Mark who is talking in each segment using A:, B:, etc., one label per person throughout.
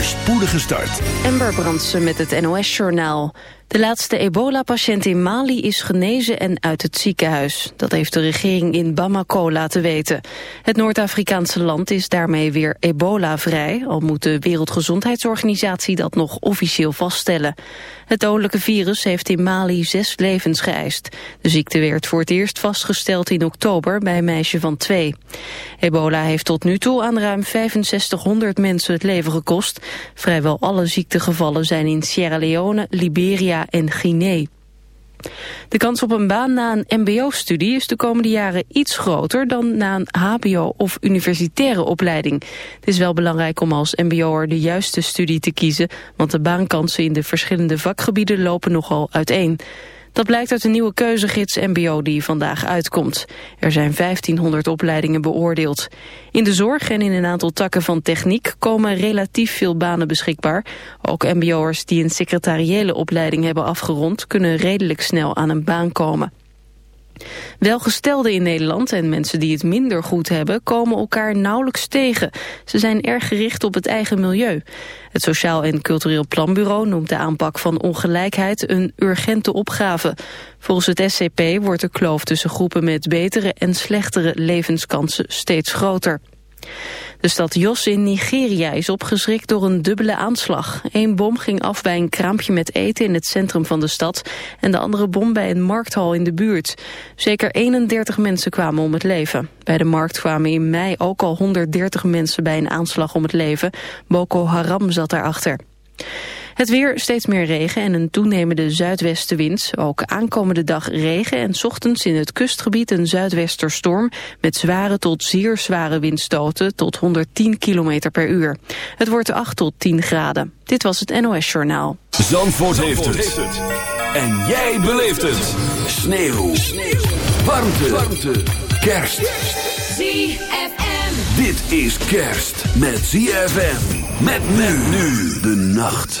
A: voorspoedige start.
B: Ember Brandsen met het NOS-journaal. De laatste ebola-patiënt in Mali is genezen en uit het ziekenhuis. Dat heeft de regering in Bamako laten weten. Het Noord-Afrikaanse land is daarmee weer ebola-vrij... al moet de Wereldgezondheidsorganisatie dat nog officieel vaststellen. Het dodelijke virus heeft in Mali zes levens geëist. De ziekte werd voor het eerst vastgesteld in oktober bij een meisje van twee. Ebola heeft tot nu toe aan ruim 6500 mensen het leven gekost. Vrijwel alle ziektegevallen zijn in Sierra Leone, Liberia en Guinea. De kans op een baan na een mbo-studie is de komende jaren iets groter dan na een hbo- of universitaire opleiding. Het is wel belangrijk om als mbo'er de juiste studie te kiezen, want de baankansen in de verschillende vakgebieden lopen nogal uiteen. Dat blijkt uit de nieuwe keuzegids MBO die vandaag uitkomt. Er zijn 1500 opleidingen beoordeeld. In de zorg en in een aantal takken van techniek komen relatief veel banen beschikbaar. Ook MBO'ers die een secretariële opleiding hebben afgerond... kunnen redelijk snel aan een baan komen. Welgestelden in Nederland en mensen die het minder goed hebben... komen elkaar nauwelijks tegen. Ze zijn erg gericht op het eigen milieu. Het Sociaal en Cultureel Planbureau noemt de aanpak van ongelijkheid... een urgente opgave. Volgens het SCP wordt de kloof tussen groepen met betere en slechtere levenskansen steeds groter. De stad Jos in Nigeria is opgeschrikt door een dubbele aanslag. Eén bom ging af bij een kraampje met eten in het centrum van de stad... en de andere bom bij een markthal in de buurt. Zeker 31 mensen kwamen om het leven. Bij de markt kwamen in mei ook al 130 mensen bij een aanslag om het leven. Boko Haram zat daarachter. Het weer, steeds meer regen en een toenemende zuidwestenwind. Ook aankomende dag regen en ochtends in het kustgebied een zuidwesterstorm... met zware tot zeer zware windstoten tot 110 km per uur. Het wordt 8 tot 10 graden. Dit was het NOS Journaal.
A: Zandvoort, heeft, het. En jij beleeft het. Sneeuw. Sneeuw. Warmte. Warmte. Kerst.
C: ZFM.
A: Dit is kerst met ZFM. Met men nu de nacht.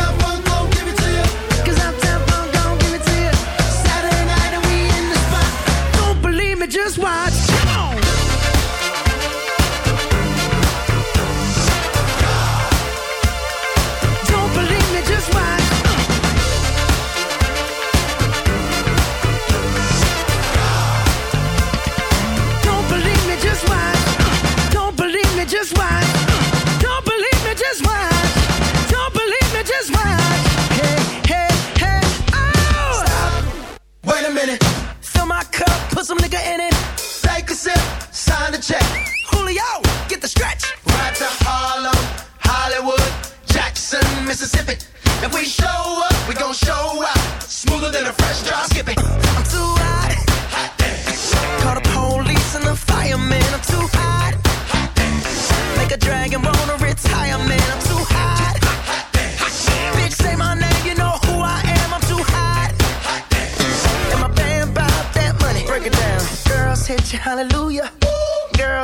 D: yo.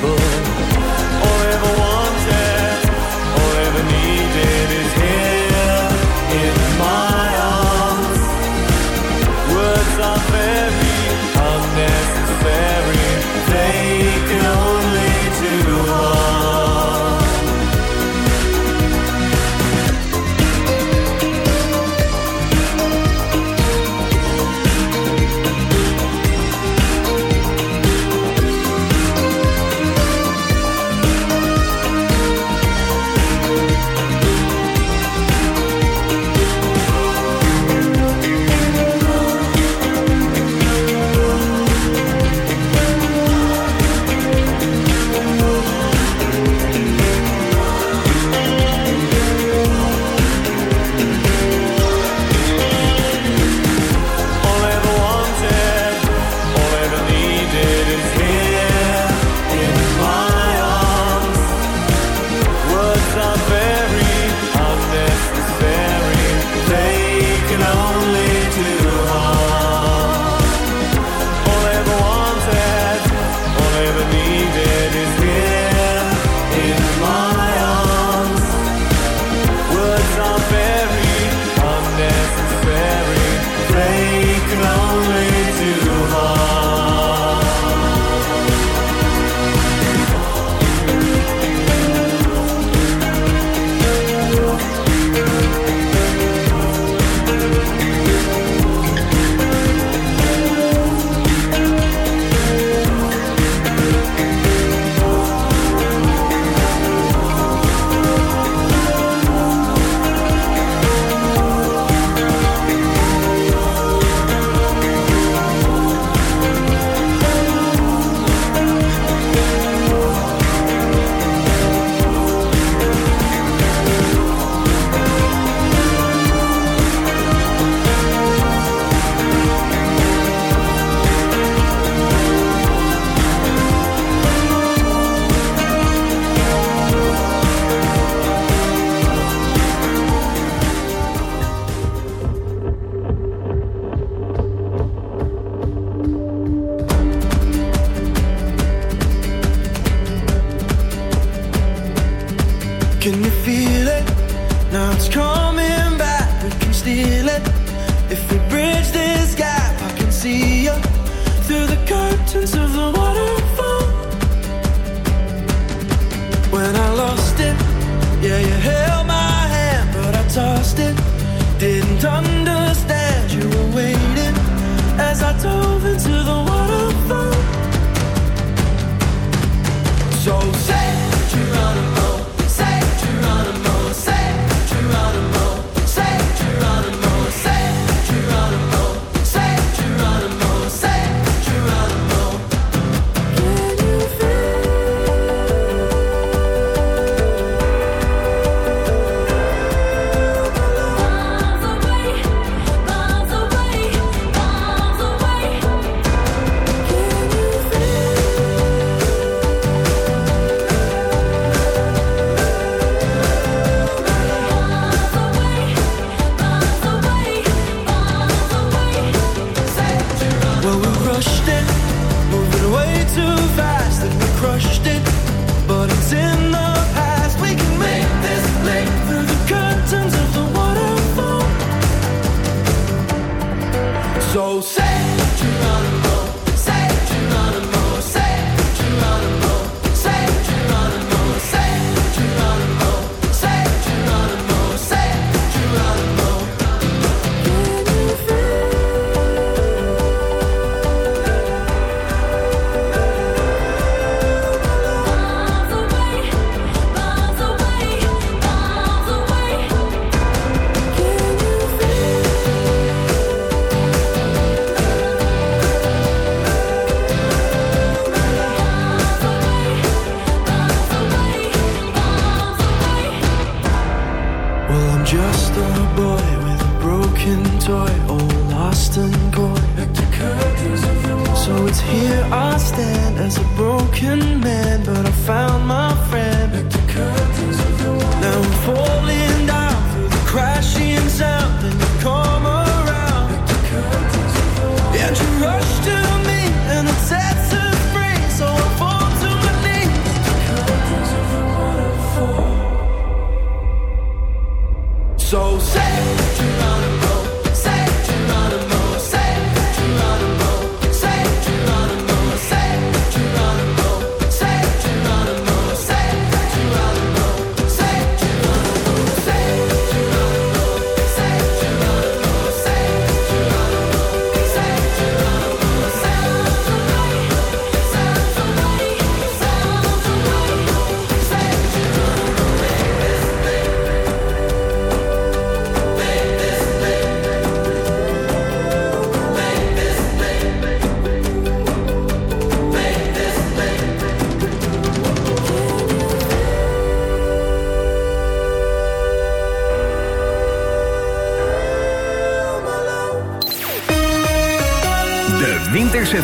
E: book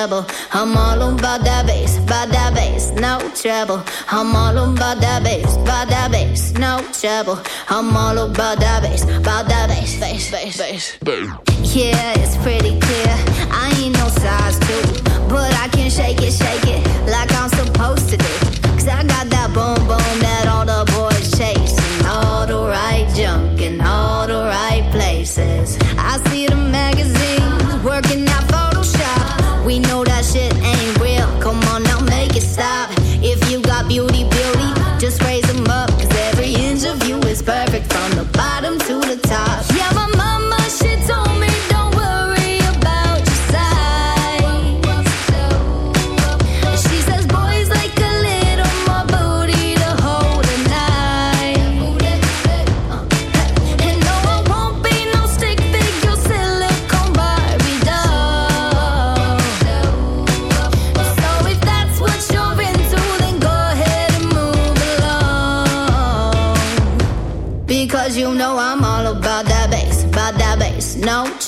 F: treble. I'm
C: all
D: about
G: that bass, about that bass, no treble. I'm all about that bass, about that bass, no treble. I'm all about that bass, about that bass, bass, bass, bass, bass. Yeah, it's pretty clear. I ain't no size two, but I can shake it, shake it